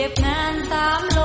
เก็บงานสาม